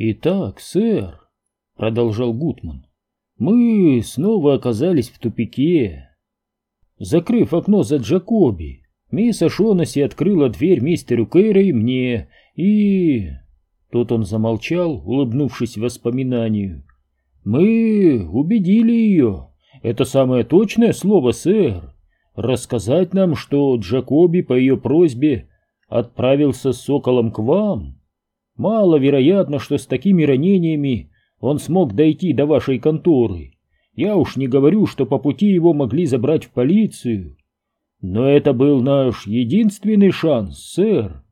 «Итак, сэр», — продолжал Гутман, — «мы снова оказались в тупике». Закрыв окно за Джакоби, мисс Ашонаси открыла дверь мистеру Кэра и мне, и... Тут он замолчал, улыбнувшись воспоминанию. «Мы убедили ее. Это самое точное слово, сэр. Рассказать нам, что Джакоби по ее просьбе отправился с соколом к вам. Маловероятно, что с такими ранениями он смог дойти до вашей конторы. Я уж не говорю, что по пути его могли забрать в полицию. Но это был наш единственный шанс, сэр.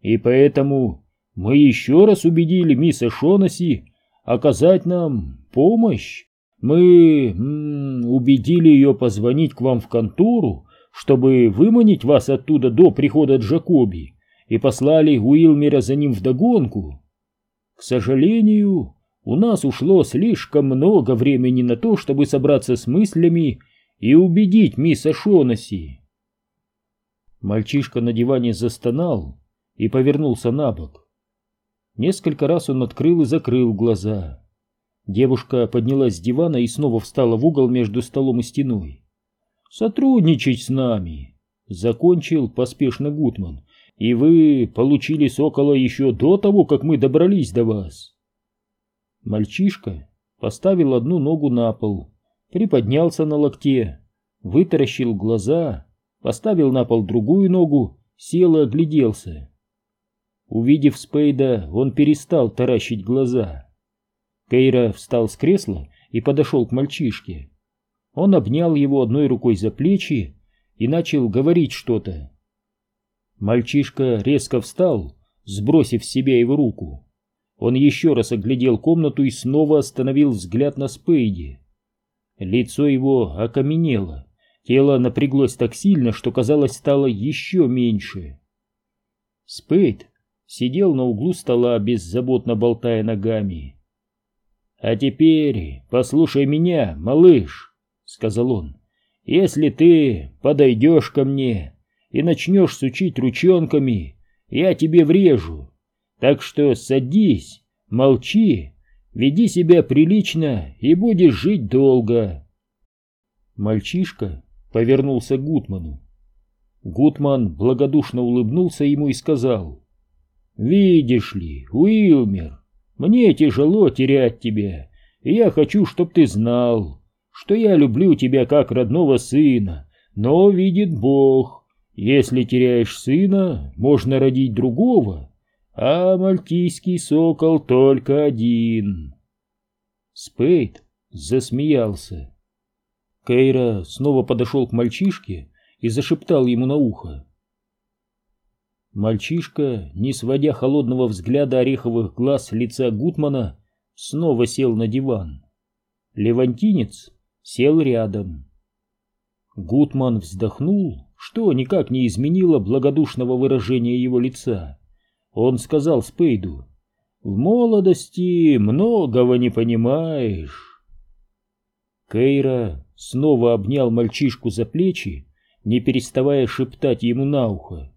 И поэтому мы еще раз убедили мисс Шонаси оказать нам помощь. Мы м -м, убедили ее позвонить к вам в контору, чтобы выманить вас оттуда до прихода Джакоби, и послали Уилмера за ним вдогонку. К сожалению, у нас ушло слишком много времени на то, чтобы собраться с мыслями и убедить мисс Ашонаси. Мальчишка на диване застонал и повернулся на бок. Несколько раз он открыл и закрыл глаза. Девушка поднялась с дивана и снова встала в угол между столом и стеной. «Сотрудничать с нами!» — закончил поспешно Гутман. «И вы получили сокола еще до того, как мы добрались до вас!» Мальчишка поставил одну ногу на пол, приподнялся на локте, вытаращил глаза, поставил на пол другую ногу, сел и огляделся. Увидев Спейда, он перестал таращить глаза. Кейра встал с кресла и подошел к мальчишке. Он обнял его одной рукой за плечи и начал говорить что-то. Мальчишка резко встал, сбросив с себя его руку. Он еще раз оглядел комнату и снова остановил взгляд на Спейди. Лицо его окаменело, тело напряглось так сильно, что, казалось, стало еще меньше. Спейд сидел на углу стола, беззаботно болтая ногами. «А теперь послушай меня, малыш», — сказал он. «Если ты подойдешь ко мне и начнешь сучить ручонками, я тебе врежу. Так что садись, молчи, веди себя прилично и будешь жить долго». Мальчишка повернулся к Гутману. Гутман благодушно улыбнулся ему и сказал — Видишь ли, Уилмер, мне тяжело терять тебя, и я хочу, чтоб ты знал, что я люблю тебя как родного сына, но видит Бог, если теряешь сына, можно родить другого, а мальтийский сокол только один. Спейд засмеялся. Кейра снова подошел к мальчишке и зашептал ему на ухо. Мальчишка, не сводя холодного взгляда ореховых глаз лица Гутмана, снова сел на диван. Левантинец сел рядом. Гутман вздохнул, что никак не изменило благодушного выражения его лица. Он сказал Спейду, «В молодости многого не понимаешь». Кейра снова обнял мальчишку за плечи, не переставая шептать ему на ухо.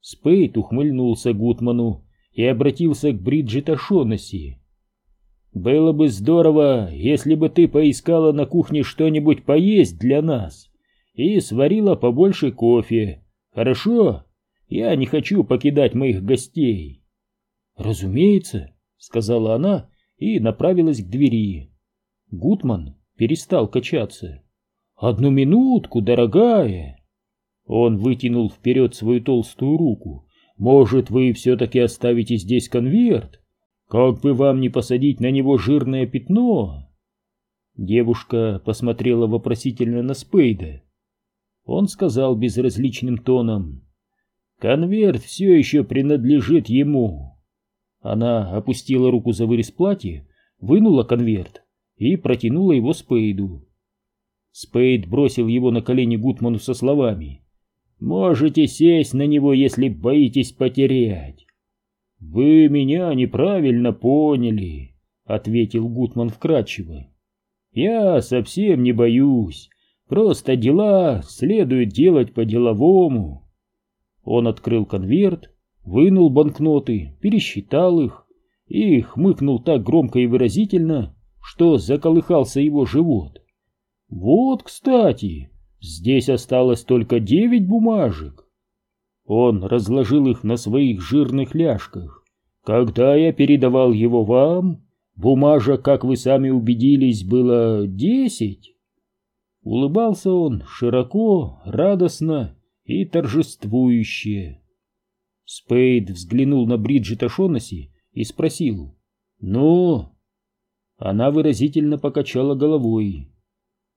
Спейт ухмыльнулся Гутману и обратился к Бриджит Ашонаси. «Было бы здорово, если бы ты поискала на кухне что-нибудь поесть для нас и сварила побольше кофе. Хорошо? Я не хочу покидать моих гостей». «Разумеется», — сказала она и направилась к двери. Гутман перестал качаться. «Одну минутку, дорогая!» Он вытянул вперед свою толстую руку. «Может, вы все-таки оставите здесь конверт? Как бы вам не посадить на него жирное пятно?» Девушка посмотрела вопросительно на Спейда. Он сказал безразличным тоном. «Конверт все еще принадлежит ему». Она опустила руку за вырез платья, вынула конверт и протянула его Спейду. Спейд бросил его на колени Гутману со словами Можете сесть на него, если боитесь потерять. Вы меня неправильно поняли, ответил Гутман вкратчиво. Я совсем не боюсь. Просто дела следует делать по-деловому. Он открыл конверт, вынул банкноты, пересчитал их и хмыкнул так громко и выразительно, что заколыхался его живот. «Вот, кстати, здесь осталось только девять бумажек». Он разложил их на своих жирных ляжках. «Когда я передавал его вам, бумажек, как вы сами убедились, было десять». Улыбался он широко, радостно и торжествующе. Спейд взглянул на Бриджит Ашонаси и спросил «Ну?» Она выразительно покачала головой,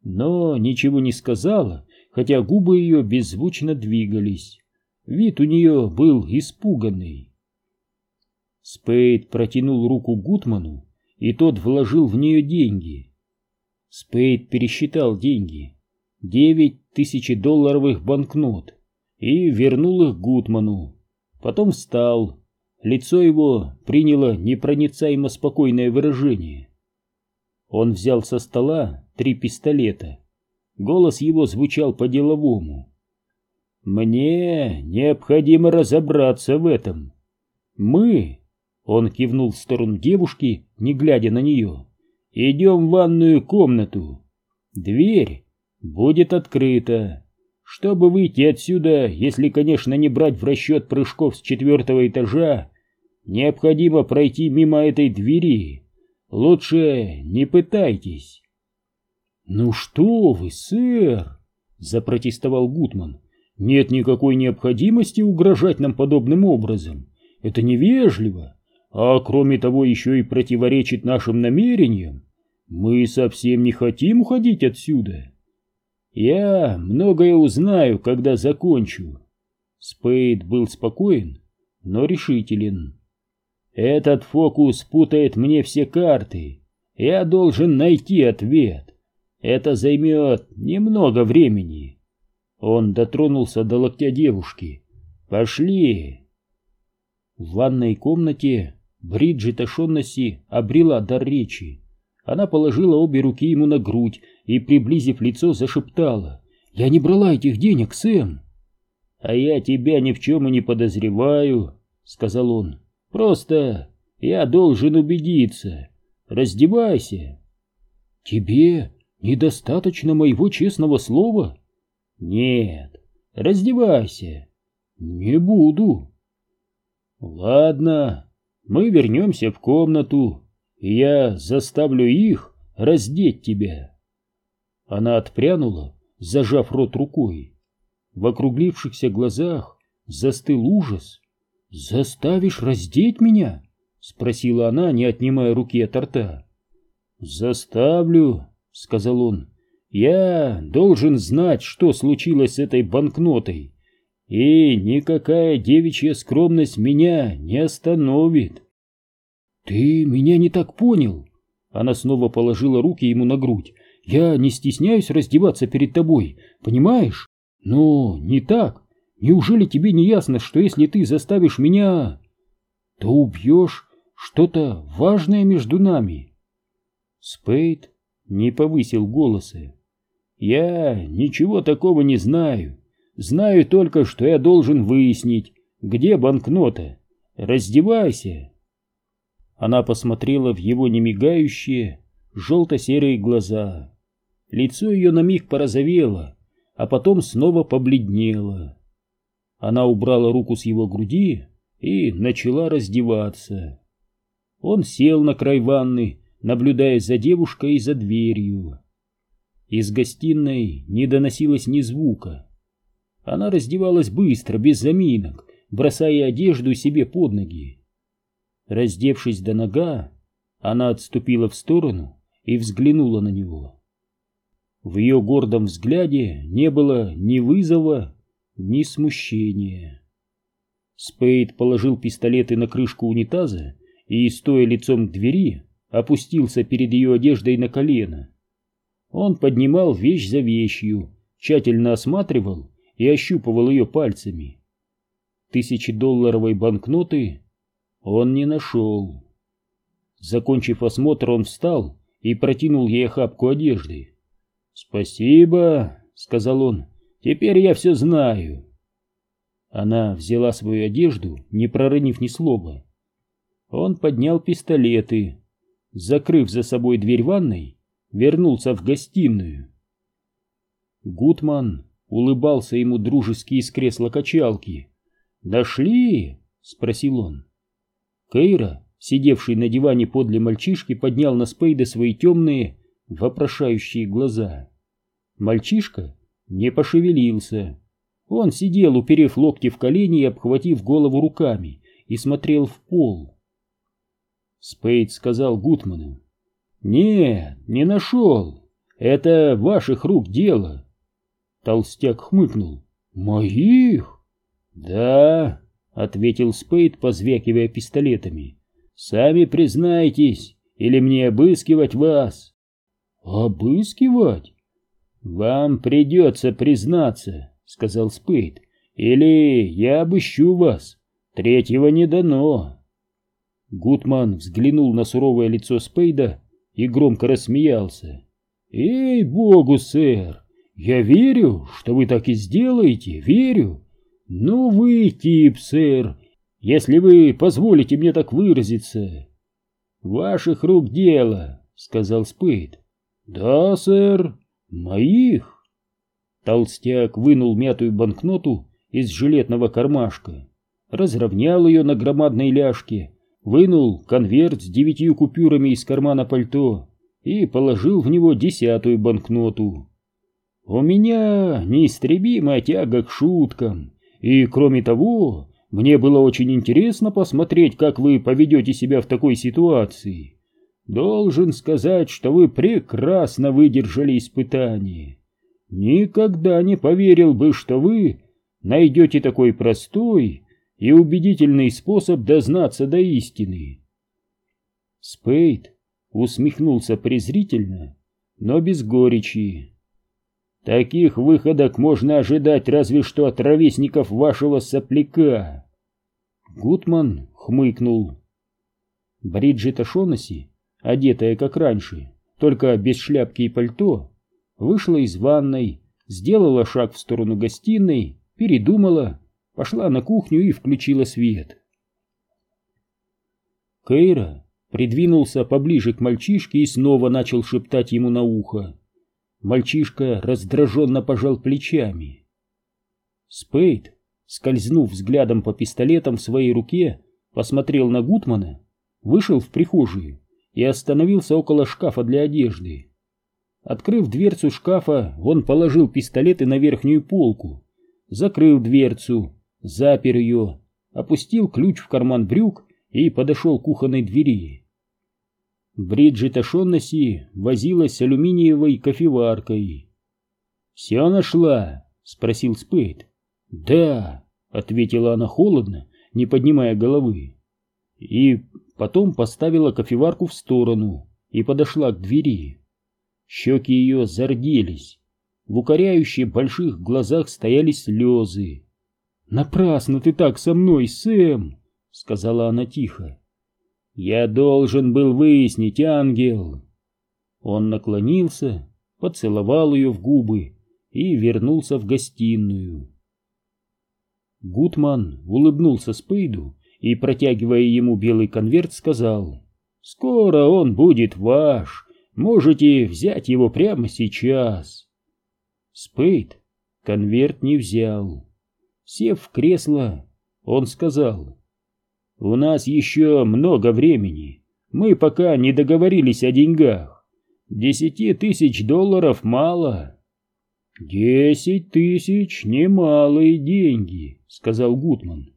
но ничего не сказала, хотя губы ее беззвучно двигались. Вид у нее был испуганный. Спейд протянул руку Гутману, и тот вложил в нее деньги. Спейд пересчитал деньги. Девять тысячедолларовых банкнот и вернул их Гутману. Потом встал. Лицо его приняло непроницаемо спокойное выражение. Он взял со стола три пистолета. Голос его звучал по-деловому. «Мне необходимо разобраться в этом. Мы...» Он кивнул в сторону девушки, не глядя на нее. «Идем в ванную комнату. Дверь будет открыта. Чтобы выйти отсюда, если, конечно, не брать в расчет прыжков с четвертого этажа, необходимо пройти мимо этой двери. Лучше не пытайтесь. «Ну что вы, сэр!» — запротестовал Гутман. «Нет никакой необходимости угрожать нам подобным образом. Это невежливо, а кроме того еще и противоречит нашим намерениям. Мы совсем не хотим уходить отсюда». Я многое узнаю, когда закончу. Спейд был спокоен, но решителен. Этот фокус путает мне все карты. Я должен найти ответ. Это займет немного времени. Он дотронулся до локтя девушки. Пошли. В ванной комнате Бриджит Ашоннаси обрела дар речи. Она положила обе руки ему на грудь и, приблизив лицо, зашептала. «Я не брала этих денег, Сэм!» «А я тебя ни в чем и не подозреваю», — сказал он. «Просто я должен убедиться. Раздевайся». «Тебе недостаточно моего честного слова?» «Нет, раздевайся». «Не буду». «Ладно, мы вернемся в комнату» и я заставлю их раздеть тебя. Она отпрянула, зажав рот рукой. В округлившихся глазах застыл ужас. «Заставишь раздеть меня?» — спросила она, не отнимая руки от рта. «Заставлю», — сказал он. «Я должен знать, что случилось с этой банкнотой, и никакая девичья скромность меня не остановит». «Ты меня не так понял!» Она снова положила руки ему на грудь. «Я не стесняюсь раздеваться перед тобой, понимаешь? Но не так. Неужели тебе не ясно, что если ты заставишь меня, то убьешь что-то важное между нами?» Спейд не повысил голоса. «Я ничего такого не знаю. Знаю только, что я должен выяснить, где банкнота. Раздевайся!» Она посмотрела в его немигающие, желто-серые глаза. Лицо ее на миг порозовело, а потом снова побледнело. Она убрала руку с его груди и начала раздеваться. Он сел на край ванны, наблюдая за девушкой и за дверью. Из гостиной не доносилось ни звука. Она раздевалась быстро, без заминок, бросая одежду себе под ноги. Раздевшись до нога, она отступила в сторону и взглянула на него. В ее гордом взгляде не было ни вызова, ни смущения. Спейд положил пистолеты на крышку унитаза и, стоя лицом к двери, опустился перед ее одеждой на колено. Он поднимал вещь за вещью, тщательно осматривал и ощупывал ее пальцами. Тысячедолларовой банкноты он не нашел. Закончив осмотр, он встал и протянул ей охапку одежды. «Спасибо», — сказал он, — «теперь я все знаю». Она взяла свою одежду, не проронив ни слова. Он поднял пистолеты. Закрыв за собой дверь ванной, вернулся в гостиную. Гутман улыбался ему дружески из кресла качалки. «Нашли?» — спросил он. Кейра, сидевший на диване подле мальчишки, поднял на Спейда свои темные, вопрошающие глаза. Мальчишка не пошевелился. Он сидел, уперев локти в колени и обхватив голову руками, и смотрел в пол. Спейд сказал Гутману. «Нет, не нашел. Это ваших рук дело». Толстяк хмыкнул. «Моих?» «Да», — ответил Спейд, позвякивая пистолетами. «Сами признайтесь, или мне обыскивать вас?» «Обыскивать?» «Вам придется признаться», — сказал Спейд. «Или я обыщу вас. Третьего не дано». Гутман взглянул на суровое лицо Спейда и громко рассмеялся. «Эй, богу, сэр, я верю, что вы так и сделаете, верю. Ну вы тип, сэр, если вы позволите мне так выразиться». «Ваших рук дело», — сказал Спейд. «Да, сэр, моих». Толстяк вынул мятую банкноту из жилетного кармашка, разровнял ее на громадной ляжке вынул конверт с девятью купюрами из кармана пальто и положил в него десятую банкноту. «У меня неистребимая тяга к шуткам, и, кроме того, мне было очень интересно посмотреть, как вы поведете себя в такой ситуации. Должен сказать, что вы прекрасно выдержали испытание. Никогда не поверил бы, что вы найдете такой простой и убедительный способ дознаться до истины. Спейд усмехнулся презрительно, но без горечи. Таких выходок можно ожидать разве что от ровесников вашего сопляка. Гутман хмыкнул. Бриджит Шонаси, одетая как раньше, только без шляпки и пальто, вышла из ванной, сделала шаг в сторону гостиной, передумала пошла на кухню и включила свет. Кейра придвинулся поближе к мальчишке и снова начал шептать ему на ухо. Мальчишка раздраженно пожал плечами. Спейд, скользнув взглядом по пистолетам в своей руке, посмотрел на Гутмана, вышел в прихожую и остановился около шкафа для одежды. Открыв дверцу шкафа, он положил пистолеты на верхнюю полку, закрыл дверцу запер ее, опустил ключ в карман брюк и подошел к кухонной двери. Бриджит Ашоннаси возилась с алюминиевой кофеваркой. «Все нашла?» — спросил Спейд. «Да», — ответила она холодно, не поднимая головы. И потом поставила кофеварку в сторону и подошла к двери. Щеки ее зарделись. В укоряющих больших глазах стояли слезы. «Напрасно ты так со мной, Сэм!» — сказала она тихо. «Я должен был выяснить, ангел!» Он наклонился, поцеловал ее в губы и вернулся в гостиную. Гутман улыбнулся Спейду и, протягивая ему белый конверт, сказал, «Скоро он будет ваш, можете взять его прямо сейчас». Спейд конверт не взял. Сев в кресло, он сказал, «У нас еще много времени. Мы пока не договорились о деньгах. Десяти тысяч долларов мало». «Десять тысяч — немалые деньги», — сказал Гутман.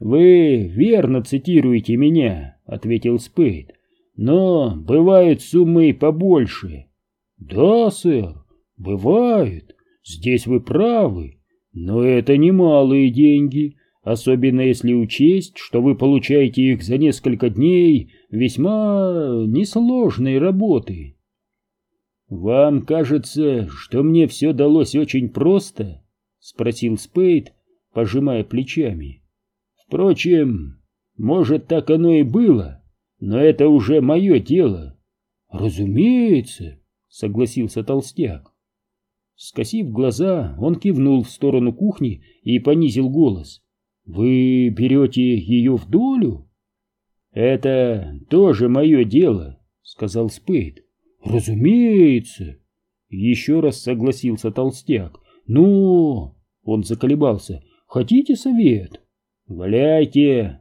«Вы верно цитируете меня», — ответил Спейд. «Но бывают суммы и побольше». «Да, сэр, бывают. Здесь вы правы. Но это немалые деньги, особенно если учесть, что вы получаете их за несколько дней весьма несложной работы. «Вам кажется, что мне все далось очень просто?» — спросил Спейд, пожимая плечами. «Впрочем, может, так оно и было, но это уже мое дело». «Разумеется», — согласился Толстяк. Скосив глаза, он кивнул в сторону кухни и понизил голос. «Вы берете ее в долю?» «Это тоже мое дело», — сказал Спейд. «Разумеется!» Еще раз согласился толстяк. «Ну...» — он заколебался. «Хотите совет?» «Валяйте!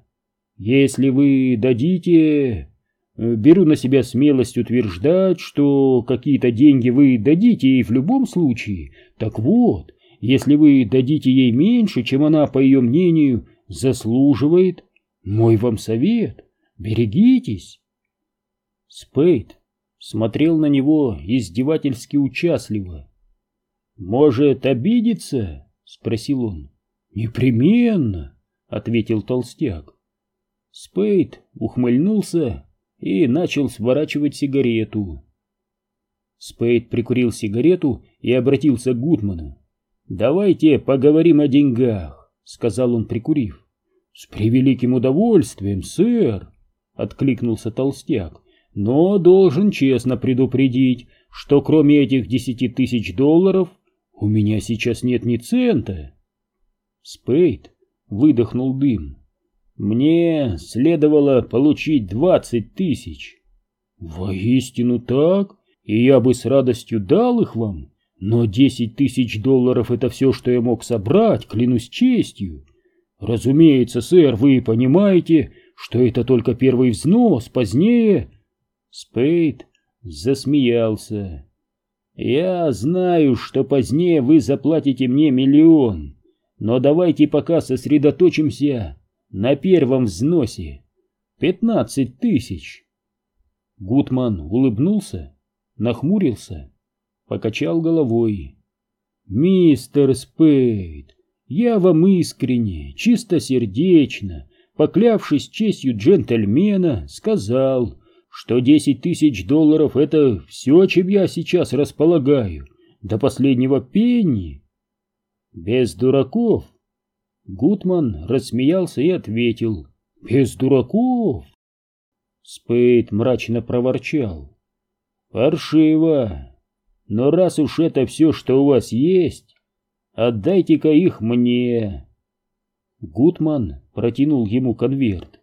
Если вы дадите...» «Беру на себя смелость утверждать, что какие-то деньги вы дадите ей в любом случае. Так вот, если вы дадите ей меньше, чем она, по ее мнению, заслуживает, мой вам совет — берегитесь!» Спейд смотрел на него издевательски участливо. «Может, обидеться?» — спросил он. «Непременно», — ответил толстяк. Спейд ухмыльнулся и начал сворачивать сигарету. Спейд прикурил сигарету и обратился к Гутману. «Давайте поговорим о деньгах», — сказал он, прикурив. «С превеликим удовольствием, сэр», — откликнулся толстяк но должен честно предупредить, что кроме этих десяти тысяч долларов у меня сейчас нет ни цента. Спейд выдохнул дым. Мне следовало получить двадцать тысяч. Воистину так, и я бы с радостью дал их вам, но десять тысяч долларов это все, что я мог собрать, клянусь честью. Разумеется, сэр, вы понимаете, что это только первый взнос, позднее Спейд засмеялся. «Я знаю, что позднее вы заплатите мне миллион, но давайте пока сосредоточимся на первом взносе. Пятнадцать тысяч». Гутман улыбнулся, нахмурился, покачал головой. «Мистер Спейд, я вам искренне, чистосердечно, поклявшись честью джентльмена, сказал, что десять тысяч долларов — это все, чем я сейчас располагаю, до последнего пенни. Без дураков. Гутман рассмеялся и ответил. Без дураков. Спейд мрачно проворчал. Паршиво. Но раз уж это все, что у вас есть, отдайте-ка их мне. Гутман протянул ему конверт.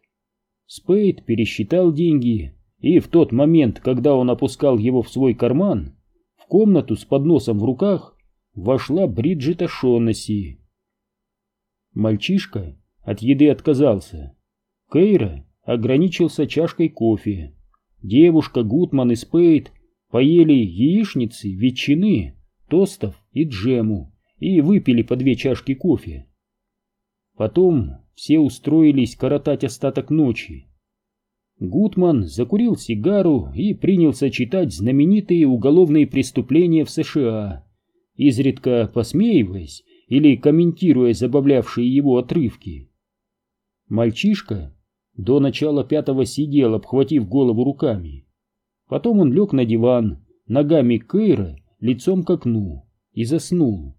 Спейд пересчитал деньги и в тот момент, когда он опускал его в свой карман, в комнату с подносом в руках вошла Бриджит Шоннесси. Мальчишка от еды отказался. Кейра ограничился чашкой кофе. Девушка, Гутман и Спейд поели яичницы, ветчины, тостов и джему и выпили по две чашки кофе. Потом все устроились коротать остаток ночи. Гутман закурил сигару и принялся читать знаменитые уголовные преступления в США, изредка посмеиваясь или комментируя забавлявшие его отрывки. Мальчишка до начала пятого сидел, обхватив голову руками. Потом он лег на диван, ногами Кейра, лицом к окну, и заснул.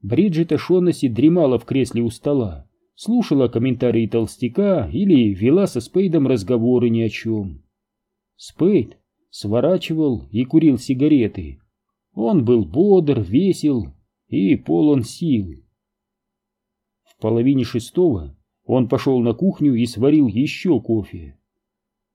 Бриджит Шоннесси дремала в кресле у стола слушала комментарии толстяка или вела со Спейдом разговоры ни о чем. Спейд сворачивал и курил сигареты. Он был бодр, весел и полон сил. В половине шестого он пошел на кухню и сварил еще кофе.